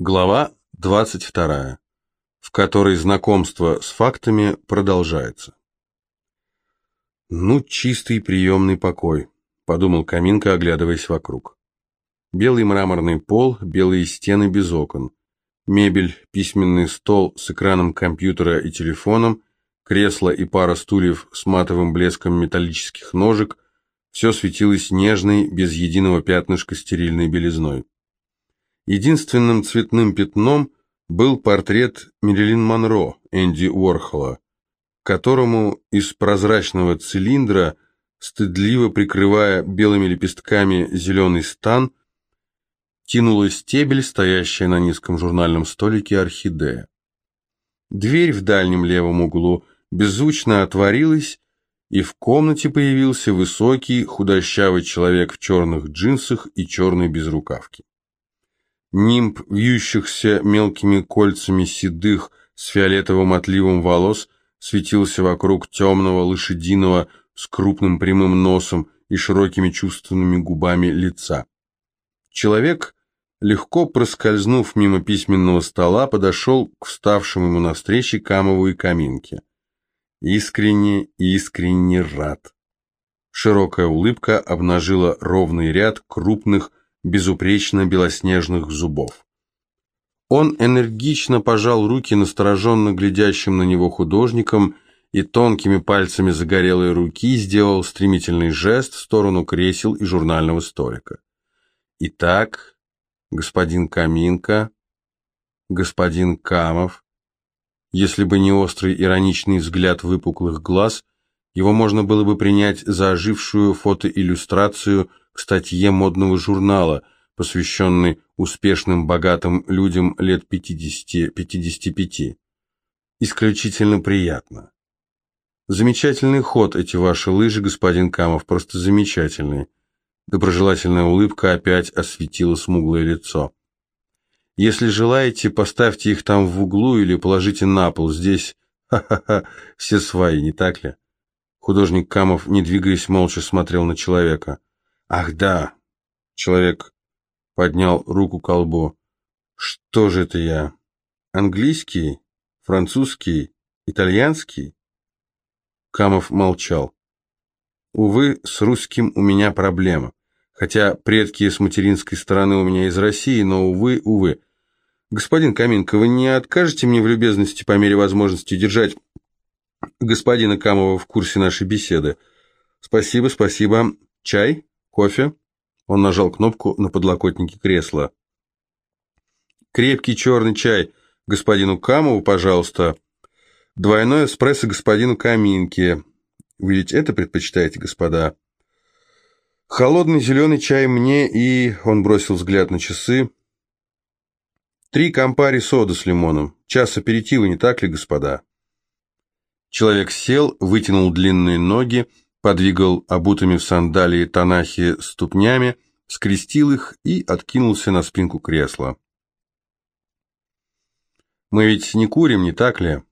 Глава 22, в которой знакомство с фактами продолжается. «Ну, чистый приемный покой», — подумал Каминка, оглядываясь вокруг. Белый мраморный пол, белые стены без окон, мебель, письменный стол с экраном компьютера и телефоном, кресло и пара стульев с матовым блеском металлических ножек — все светилось нежной, без единого пятнышка стерильной белизной. Единственным цветным пятном был портрет Мерилин Монро Энди Уорхола, которому из прозрачного цилиндра, стыдливо прикрывая белыми лепестками зеленый стан, тянула стебель, стоящая на низком журнальном столике орхидея. Дверь в дальнем левом углу беззвучно отворилась, и в комнате появился высокий, худощавый человек в черных джинсах и черной безрукавке. Нимб вьющихся мелкими кольцами седых с фиолетовым отливом волос светился вокруг темного лошадиного с крупным прямым носом и широкими чувственными губами лица. Человек, легко проскользнув мимо письменного стола, подошел к вставшему ему навстречу Камову и Каминке. Искренне, искренне рад. Широкая улыбка обнажила ровный ряд крупных, безупречно белоснежных зубов. Он энергично пожал руки настороженно глядящим на него художникам и тонкими пальцами загорелой руки сделал стремительный жест в сторону кресел и журнального столика. «Итак, господин Каминка, господин Камов...» Если бы не острый ироничный взгляд выпуклых глаз, его можно было бы принять за ожившую фотоиллюстрацию статье модного журнала, посвященной успешным богатым людям лет 50-55. Исключительно приятно. Замечательный ход эти ваши лыжи, господин Камов, просто замечательный. Доброжелательная улыбка опять осветила смуглое лицо. Если желаете, поставьте их там в углу или положите на пол. Здесь, ха-ха-ха, все сваи, не так ли? Художник Камов, не двигаясь, молча смотрел на человека. Ах, да. Человек поднял руку к колбу. Что же это я? Английский? Французский? Итальянский? Камов молчал. Увы, с русским у меня проблема. Хотя предки с материнской стороны у меня из России, но, увы, увы. Господин Каминко, вы не откажете мне в любезности по мере возможности держать господина Камова в курсе нашей беседы? Спасибо, спасибо. Чай? Кофе? Он нажал кнопку на подлокотнике кресла. Крепкий черный чай господину Камову, пожалуйста. Двойной эспрессо господину Каминке. Вы ведь это предпочитаете, господа? Холодный зеленый чай мне и... Он бросил взгляд на часы. Три компари сода с лимоном. Час аперитива, не так ли, господа? Человек сел, вытянул длинные ноги, подвигал обутыми в сандалии Танахи ступнями, скрестил их и откинулся на спинку кресла. «Мы ведь не курим, не так ли?»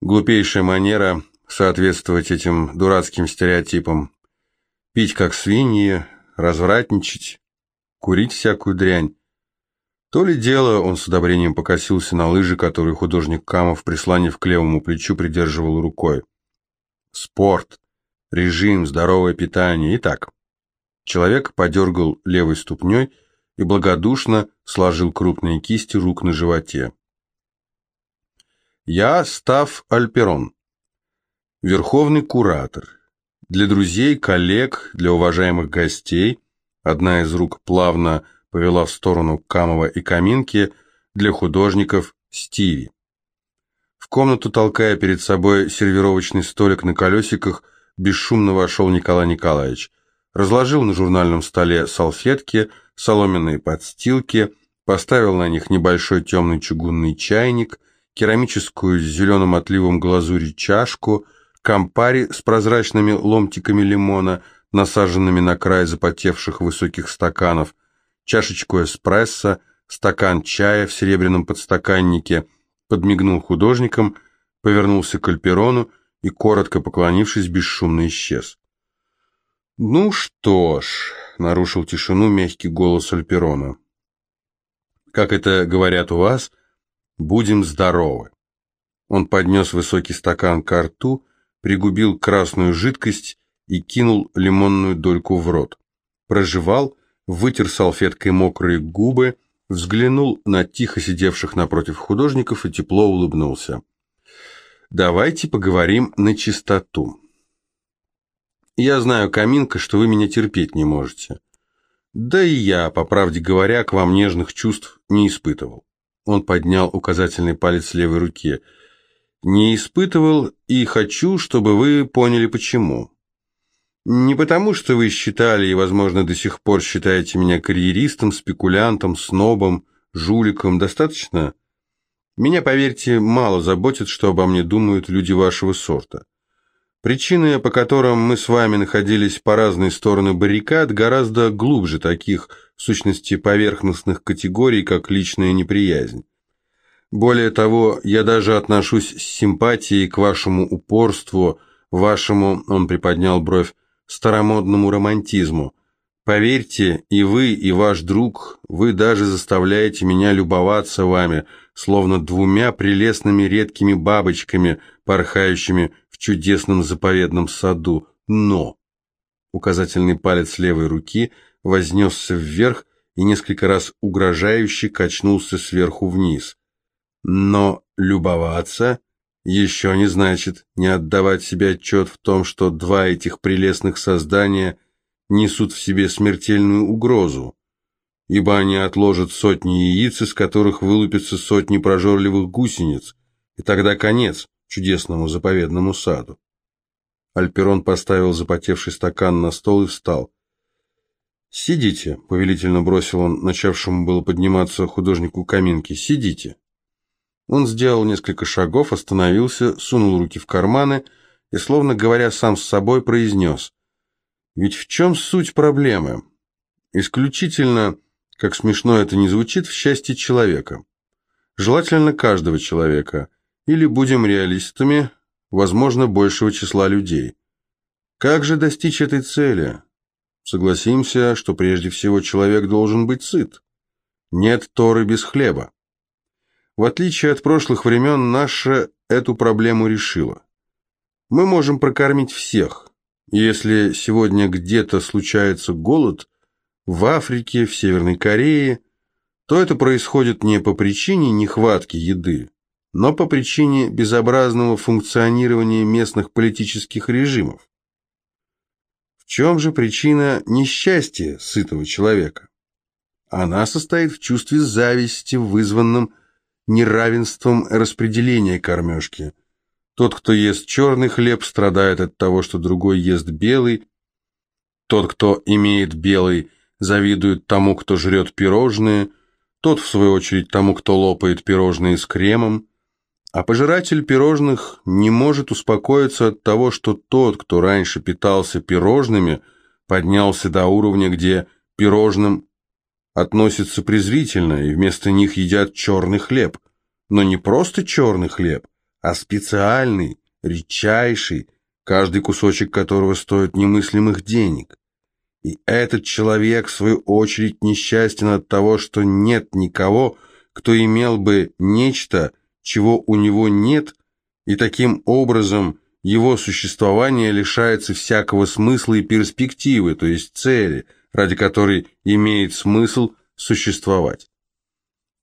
Глупейшая манера соответствовать этим дурацким стереотипам. Пить как свиньи, развратничать, курить всякую дрянь. То ли дело, он с одобрением покосился на лыжи, которые художник Камов, прислонив к левому плечу, придерживал рукой. Спорт режим, здоровое питание. Итак, человек подергал левой ступней и благодушно сложил крупные кисти рук на животе. Я Став Альперон, верховный куратор. Для друзей, коллег, для уважаемых гостей одна из рук плавно повела в сторону Камова и Каминки, для художников Стиви. В комнату, толкая перед собой сервировочный столик на колесиках, бесшумно вошел Николай Николаевич. Разложил на журнальном столе салфетки, соломенные подстилки, поставил на них небольшой темный чугунный чайник, керамическую с зеленым отливом глазури чашку, кампари с прозрачными ломтиками лимона, насаженными на край запотевших высоких стаканов, чашечку эспрессо, стакан чая в серебряном подстаканнике, подмигнул художникам, повернулся к Альперону и, коротко поклонившись, бесшумно исчез. «Ну что ж», — нарушил тишину мягкий голос Альперона. как это говорят у вас, будем здоровы. Он поднес высокий стакан к рту, пригубил красную жидкость и кинул лимонную дольку в рот. Прожевал, вытер салфеткой мокрые губы, взглянул на тихо сидевших напротив художников и тепло улыбнулся. «Давайте поговорим на чистоту. Я знаю, Каминка, что вы меня терпеть не можете. Да и я, по правде говоря, к вам нежных чувств не испытывал». Он поднял указательный палец левой руки. «Не испытывал и хочу, чтобы вы поняли почему. Не потому, что вы считали и, возможно, до сих пор считаете меня карьеристом, спекулянтом, снобом, жуликом. Достаточно? Меня, поверьте, мало заботит, что обо мне думают люди вашего сорта. Причины, по которым мы с вами находились по разные стороны баррикад, гораздо глубже таких, в сущности, поверхностных категорий, как личная неприязнь. Более того, я даже отношусь с симпатией к вашему упорству, вашему, он приподнял бровь, старомодному романтизму. Поверьте, и вы, и ваш друг, вы даже заставляете меня любоваться вами, словно двумя прелестными редкими бабочками, порхающими в чудесном заповедном саду. Но... Указательный палец левой руки вознесся вверх и несколько раз угрожающе качнулся сверху вниз. Но любоваться еще не значит не отдавать себе отчет в том, что два этих прелестных создания несут в себе смертельную угрозу, ибо они отложат сотни яиц, из которых вылупятся сотни прожорливых гусениц, и тогда конец чудесному заповедному саду. Альперон поставил запотевший стакан на стол и встал. «Сидите», — повелительно бросил он, начавшему было подниматься художнику Каминки, — «сидите». Он сделал несколько шагов, остановился, сунул руки в карманы и, словно говоря сам с собой, произнес. «Ведь в чем суть проблемы? Исключительно, как смешно это не звучит, в счастье человека. Желательно каждого человека. Или, будем реалистами, возможно, большего числа людей. Как же достичь этой цели? Согласимся, что прежде всего человек должен быть сыт. Нет торы без хлеба. В отличие от прошлых времен, наша эту проблему решила. Мы можем прокормить всех. Если сегодня где-то случается голод, в Африке, в Северной Корее, то это происходит не по причине нехватки еды, но по причине безобразного функционирования местных политических режимов. В чем же причина несчастья сытого человека? Она состоит в чувстве зависти, вызванном неравенством распределения кормежки. Тот, кто ест черный хлеб, страдает от того, что другой ест белый. Тот, кто имеет белый, завидует тому, кто жрет пирожные. Тот, в свою очередь, тому, кто лопает пирожные с кремом. А пожиратель пирожных не может успокоиться от того, что тот, кто раньше питался пирожными, поднялся до уровня, где пирожным относятся презрительно и вместо них едят черный хлеб. Но не просто черный хлеб, а специальный, редчайший, каждый кусочек которого стоит немыслимых денег. И этот человек, в свою очередь, несчастен от того, что нет никого, кто имел бы нечто, чего у него нет, и таким образом его существование лишается всякого смысла и перспективы, то есть цели – ради которой имеет смысл существовать.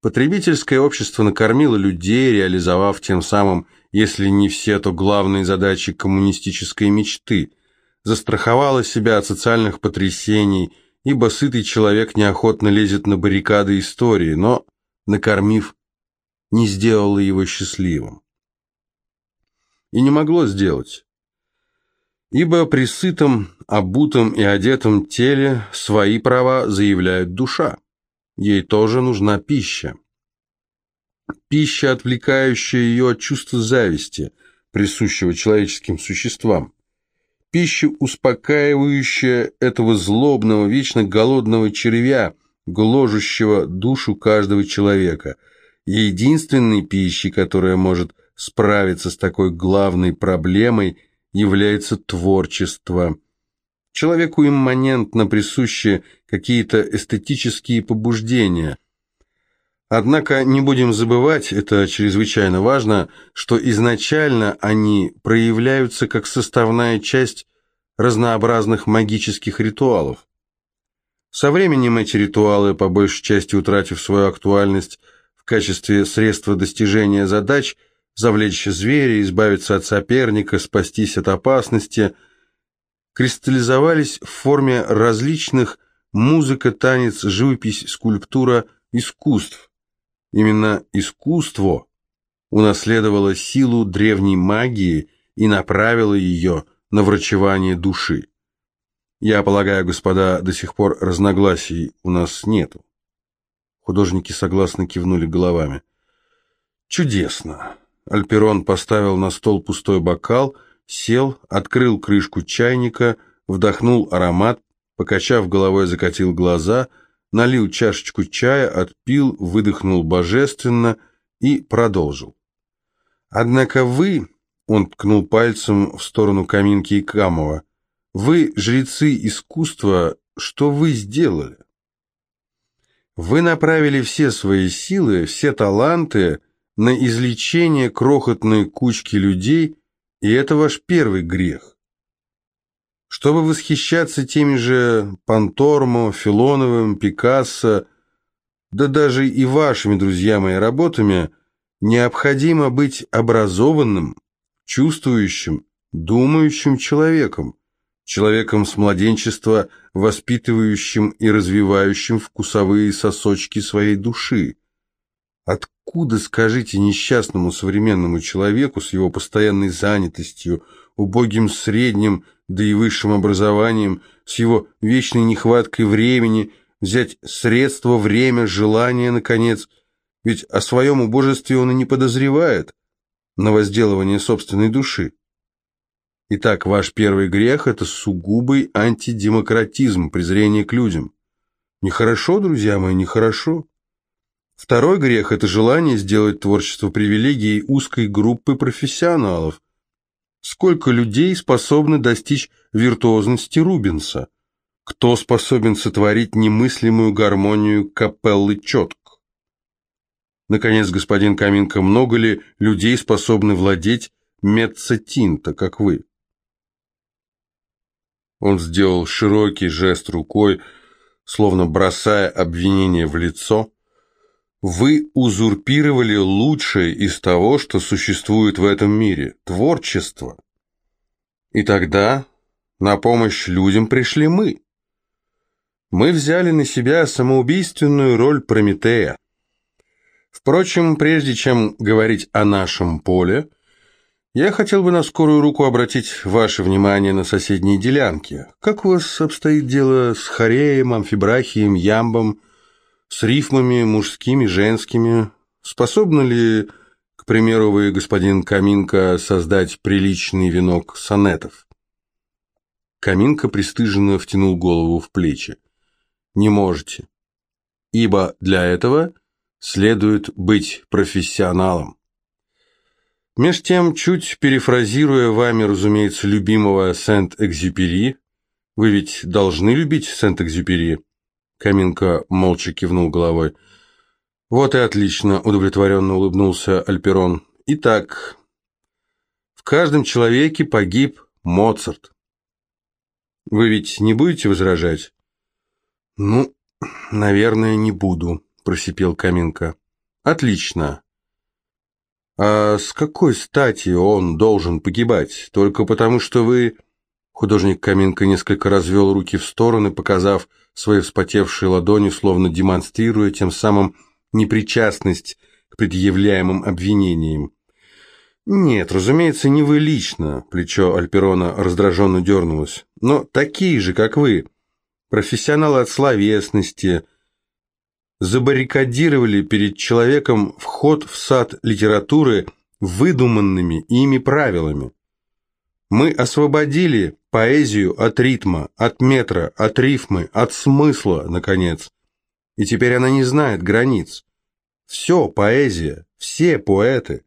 Потребительское общество накормило людей, реализовав тем самым, если не все, то главные задачи коммунистической мечты, застраховало себя от социальных потрясений, ибо сытый человек неохотно лезет на баррикады истории, но, накормив, не сделало его счастливым. И не могло сделать. Ибо при сытом, обутом и одетом теле свои права заявляет душа. Ей тоже нужна пища. Пища, отвлекающая ее от чувства зависти, присущего человеческим существам. Пища, успокаивающая этого злобного, вечно голодного червя, гложущего душу каждого человека. Единственной пищей, которая может справиться с такой главной проблемой – является творчество. Человеку имманентно присущи какие-то эстетические побуждения. Однако не будем забывать, это чрезвычайно важно, что изначально они проявляются как составная часть разнообразных магических ритуалов. Со временем эти ритуалы, по большей части утратив свою актуальность в качестве средства достижения задач, завлечь зверя, избавиться от соперника, спастись от опасности, кристаллизовались в форме различных музыка, танец, живопись, скульптура, искусств, Именно искусство унаследовало силу древней магии и направило ее на врачевание души. Я полагаю, господа, до сих пор разногласий у нас нету. Художники согласно кивнули головами. Чудесно. Альперон поставил на стол пустой бокал, сел, открыл крышку чайника, вдохнул аромат, покачав головой, закатил глаза – налил чашечку чая, отпил, выдохнул божественно и продолжил. «Однако вы...» — он ткнул пальцем в сторону Каминки и Камова. «Вы, жрецы искусства, что вы сделали?» «Вы направили все свои силы, все таланты на излечение крохотной кучки людей, и это ваш первый грех. Чтобы восхищаться теми же Пантормо, Филоновым, Пикассо, да даже и вашими, друзья мои, работами, необходимо быть образованным, чувствующим, думающим человеком, человеком с младенчества, воспитывающим и развивающим вкусовые сосочки своей души. Откуда, скажите, несчастному современному человеку с его постоянной занятостью, убогим средним, да и высшим образованием, с его вечной нехваткой времени, взять средства, время, желание, наконец, ведь о своем убожестве он и не подозревает на возделывание собственной души. Итак, ваш первый грех – это сугубый антидемократизм, презрение к людям. Нехорошо, друзья мои, нехорошо. Второй грех – это желание сделать творчество привилегией узкой группы профессионалов – Сколько людей способны достичь виртуозности Рубенса? Кто способен сотворить немыслимую гармонию капеллы четк? Наконец, господин Каминко, много ли людей способны владеть меццетинта, как вы? Он сделал широкий жест рукой, словно бросая обвинение в лицо, вы узурпировали лучшее из того, что существует в этом мире – творчество. И тогда на помощь людям пришли мы. Мы взяли на себя самоубийственную роль Прометея. Впрочем, прежде чем говорить о нашем поле, я хотел бы на скорую руку обратить ваше внимание на соседние делянки. Как у вас обстоит дело с Хореем, Амфибрахием, Ямбом – с рифмами мужскими, женскими. Способны ли, к примеру, вы, господин Каминка, создать приличный венок сонетов? Каминка пристыженно втянул голову в плечи. Не можете. Ибо для этого следует быть профессионалом. Меж тем, чуть перефразируя вами, разумеется, любимого Сент-Экзюпери, вы ведь должны любить Сент-Экзюпери, Каминка молча кивнул головой. «Вот и отлично», — удовлетворенно улыбнулся Альперон. «Итак, в каждом человеке погиб Моцарт. Вы ведь не будете возражать?» «Ну, наверное, не буду», — просипел Каминка. «Отлично. А с какой стати он должен погибать? Только потому, что вы...» Художник Каминка несколько развел руки в стороны, показав свои вспотевшие ладони, словно демонстрируя тем самым непричастность к предъявляемым обвинениям. «Нет, разумеется, не вы лично», — плечо Альперона раздраженно дернулось, «но такие же, как вы, профессионалы от словесности, забаррикадировали перед человеком вход в сад литературы выдуманными ими правилами. Мы освободили поэзию от ритма, от метра, от рифмы, от смысла, наконец. И теперь она не знает границ. Все поэзия, все поэты.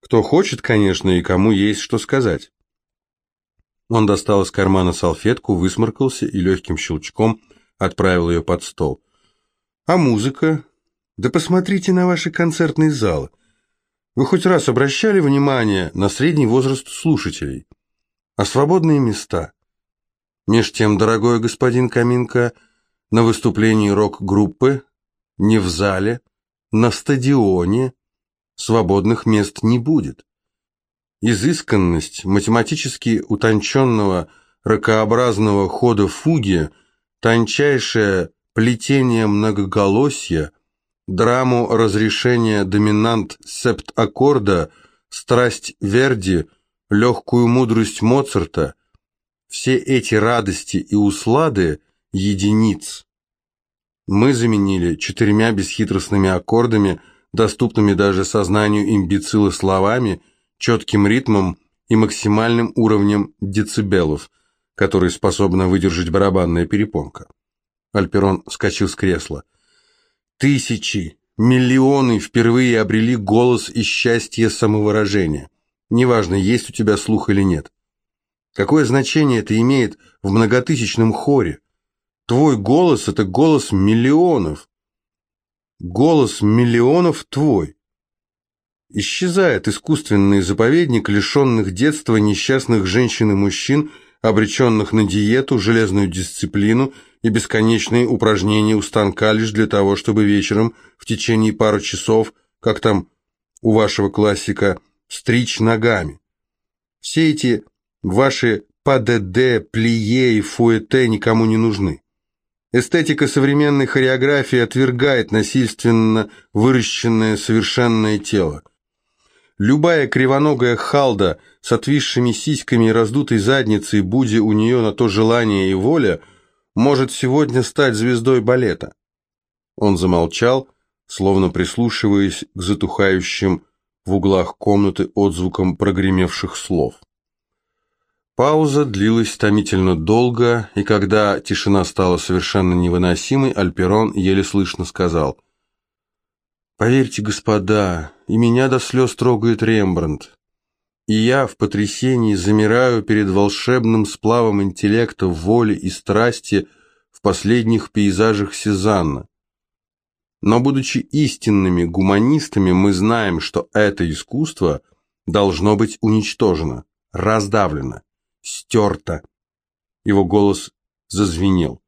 Кто хочет, конечно, и кому есть что сказать. Он достал из кармана салфетку, высморкался и легким щелчком отправил ее под стол. А музыка? Да посмотрите на ваши концертные залы. Вы хоть раз обращали внимание на средний возраст слушателей? А свободные места? Меж тем, дорогой господин Каминка, на выступлении рок-группы, не в зале, на стадионе, свободных мест не будет. Изысканность математически утонченного ракообразного хода фуги, тончайшее плетение многоголосья, драму разрешения доминант септ-аккорда, страсть Верди, легкую мудрость Моцарта, все эти радости и услады единиц. Мы заменили четырьмя бесхитростными аккордами, доступными даже сознанию имбецила словами, четким ритмом и максимальным уровнем децибелов, который способна выдержать барабанная перепонка. Альперон вскочил с кресла. Тысячи, миллионы впервые обрели голос и счастье самовыражения. Неважно, есть у тебя слух или нет. Какое значение это имеет в многотысячном хоре? Твой голос – это голос миллионов. Голос миллионов твой. Исчезает искусственный заповедник лишенных детства несчастных женщин и мужчин, обреченных на диету, железную дисциплину и бесконечные упражнения у станка лишь для того, чтобы вечером в течение пары часов, как там у вашего классика, стричь ногами. Все эти ваши ПДД, плие и фуэте никому не нужны. Эстетика современной хореографии отвергает насильственно выращенное совершенное тело. Любая кривоногая халда с отвисшими сиськами и раздутой задницей, будь у нее на то желание и воля – может сегодня стать звездой балета». Он замолчал, словно прислушиваясь к затухающим в углах комнаты отзвукам прогремевших слов. Пауза длилась томительно долго, и когда тишина стала совершенно невыносимой, Альперон еле слышно сказал «Поверьте, господа, и меня до слез трогает Рембрандт. И я в потрясении замираю перед волшебным сплавом интеллекта, воли и страсти в последних пейзажах Сезанна. Но, будучи истинными гуманистами, мы знаем, что это искусство должно быть уничтожено, раздавлено, стерто. Его голос зазвенел.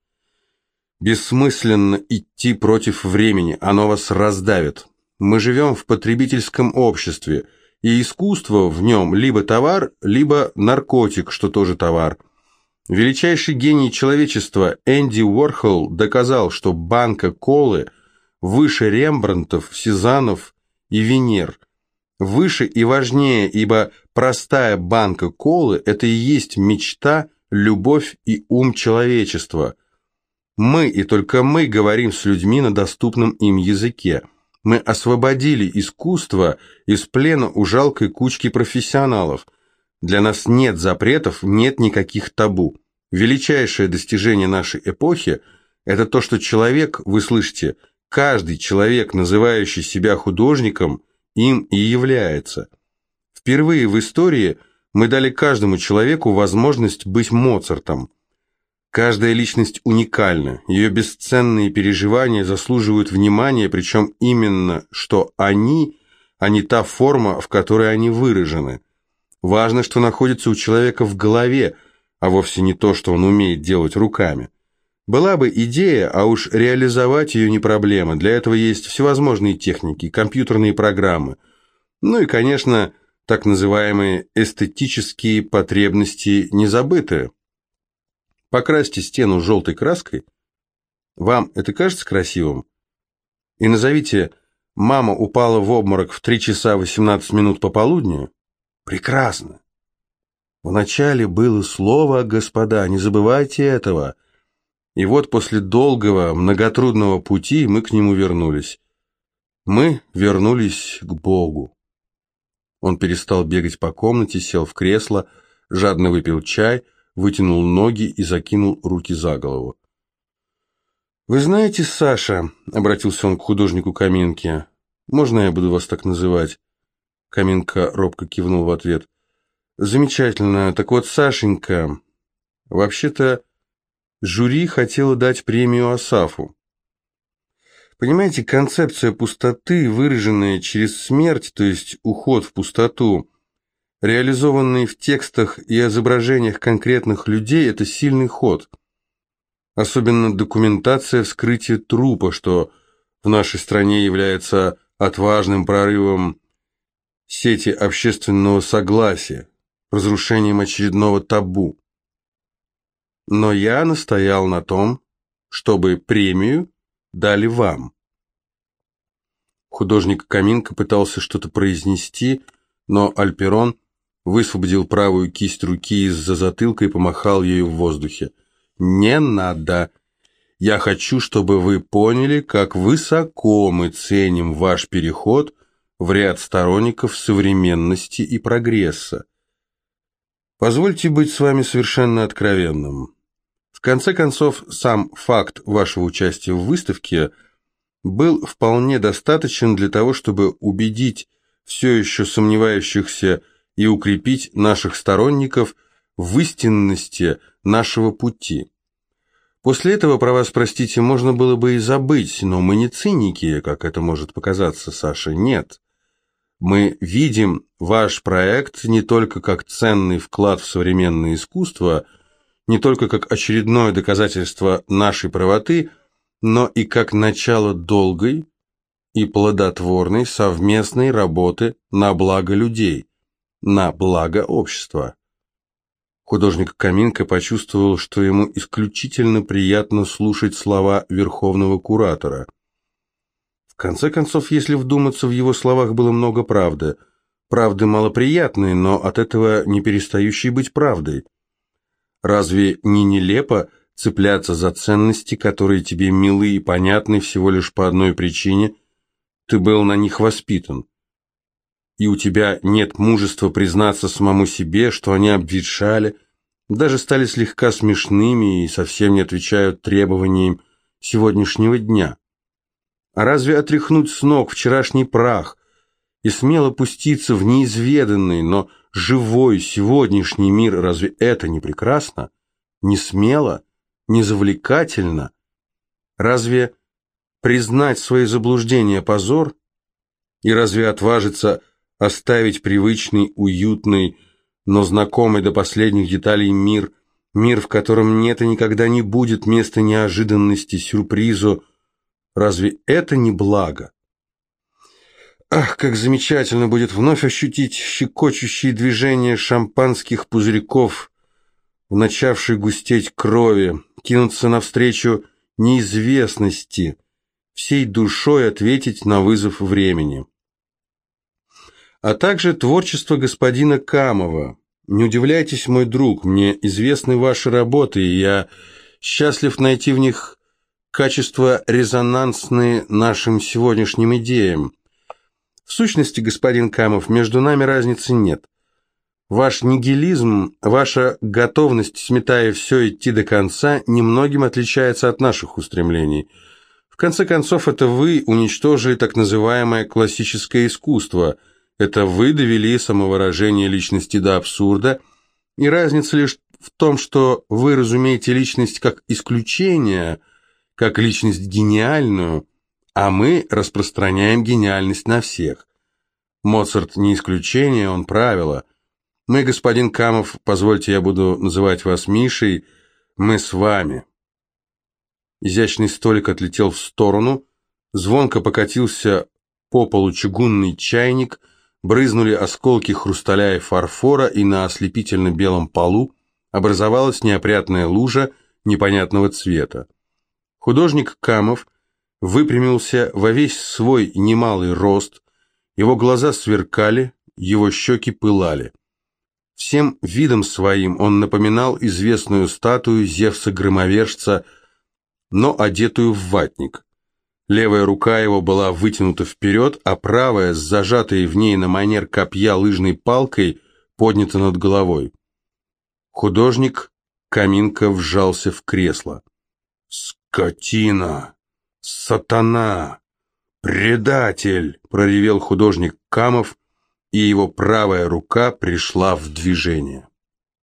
Бессмысленно идти против времени, оно вас раздавит. Мы живем в потребительском обществе – и искусство в нем либо товар, либо наркотик, что тоже товар. Величайший гений человечества Энди Уорхол доказал, что банка колы выше Рембрандтов, Сезанов и Венер. Выше и важнее, ибо простая банка колы – это и есть мечта, любовь и ум человечества. Мы и только мы говорим с людьми на доступном им языке – мы освободили искусство из плена у жалкой кучки профессионалов. Для нас нет запретов, нет никаких табу. Величайшее достижение нашей эпохи – это то, что человек, вы слышите, каждый человек, называющий себя художником, им и является. Впервые в истории мы дали каждому человеку возможность быть Моцартом. Каждая личность уникальна, ее бесценные переживания заслуживают внимания, причем именно, что они, а не та форма, в которой они выражены. Важно, что находится у человека в голове, а вовсе не то, что он умеет делать руками. Была бы идея, а уж реализовать ее не проблема. Для этого есть всевозможные техники, компьютерные программы. Ну и, конечно, так называемые эстетические потребности не забыты. Покрасьте стену желтой краской. Вам это кажется красивым? И назовите «Мама упала в обморок в 3 часа 18 минут пополудни». Прекрасно. Вначале было слово «господа», не забывайте этого. И вот после долгого, многотрудного пути мы к нему вернулись. Мы вернулись к Богу. Он перестал бегать по комнате, сел в кресло, жадно выпил чай – вытянул ноги и закинул руки за голову. «Вы знаете, Саша», — обратился он к художнику Каминке, — «можно я буду вас так называть?» Каминка робко кивнул в ответ. «Замечательно. Так вот, Сашенька, вообще-то жюри хотело дать премию Асафу. Понимаете, концепция пустоты, выраженная через смерть, то есть уход в пустоту, реализованный в текстах и изображениях конкретных людей, это сильный ход. Особенно документация вскрытия трупа, что в нашей стране является отважным прорывом сети общественного согласия, разрушением очередного табу. Но я настоял на том, чтобы премию дали вам. Художник Каминка пытался что-то произнести, но Альперон высвободил правую кисть руки из-за затылка и помахал ею в воздухе. «Не надо. Я хочу, чтобы вы поняли, как высоко мы ценим ваш переход в ряд сторонников современности и прогресса. Позвольте быть с вами совершенно откровенным. В конце концов, сам факт вашего участия в выставке был вполне достаточен для того, чтобы убедить все еще сомневающихся и укрепить наших сторонников в истинности нашего пути. После этого, про вас, простите, можно было бы и забыть, но мы не циники, как это может показаться, Саша, нет. Мы видим ваш проект не только как ценный вклад в современное искусство – не только как очередное доказательство нашей правоты, но и как начало долгой и плодотворной совместной работы на благо людей, на благо общества. Художник Каминко почувствовал, что ему исключительно приятно слушать слова верховного куратора. В конце концов, если вдуматься, в его словах было много правды. Правды малоприятной, но от этого не перестающей быть правдой. Разве не нелепо цепляться за ценности, которые тебе милы и понятны всего лишь по одной причине – ты был на них воспитан? И у тебя нет мужества признаться самому себе, что они обветшали, даже стали слегка смешными и совсем не отвечают требованиям сегодняшнего дня. А разве отряхнуть с ног вчерашний прах и смело пуститься в неизведанный, но живой сегодняшний мир, разве это не прекрасно? Не смело? Не завлекательно? Разве признать свои заблуждения позор? И разве отважиться оставить привычный, уютный, но знакомый до последних деталей мир, мир, в котором нет и никогда не будет места неожиданности, сюрпризу, разве это не благо? Ах, как замечательно будет вновь ощутить щекочущие движения шампанских пузырьков, в начавшей густеть крови, кинуться навстречу неизвестности, всей душой ответить на вызов времени. А также творчество господина Камова. Не удивляйтесь, мой друг, мне известны ваши работы, и я счастлив найти в них качества резонансные нашим сегодняшним идеям. В сущности, господин Камов, между нами разницы нет. Ваш нигилизм, ваша готовность, сметая все, идти до конца, немногим отличается от наших устремлений. В конце концов, это вы уничтожили так называемое классическое искусство. Это вы довели самовыражение личности до абсурда, и разница лишь в том, что вы разумеете личность как исключение, как личность гениальную – а мы распространяем гениальность на всех. Моцарт не исключение, он правило. Мы, господин Камов, позвольте, я буду называть вас Мишей, мы с вами. Изящный столик отлетел в сторону, звонко покатился по полу чугунный чайник, брызнули осколки хрусталя и фарфора, и на ослепительно-белом полу образовалась неопрятная лужа непонятного цвета. Художник Камов – выпрямился во весь свой немалый рост, его глаза сверкали, его щеки пылали. Всем видом своим он напоминал известную статую Зевса-громовержца, но одетую в ватник. Левая рука его была вытянута вперед, а правая, с зажатой в ней на манер копья лыжной палкой, поднята над головой. Художник Каминка вжался в кресло. «Скотина!» «Сатана! Предатель!» – проревел художник Камов, и его правая рука пришла в движение.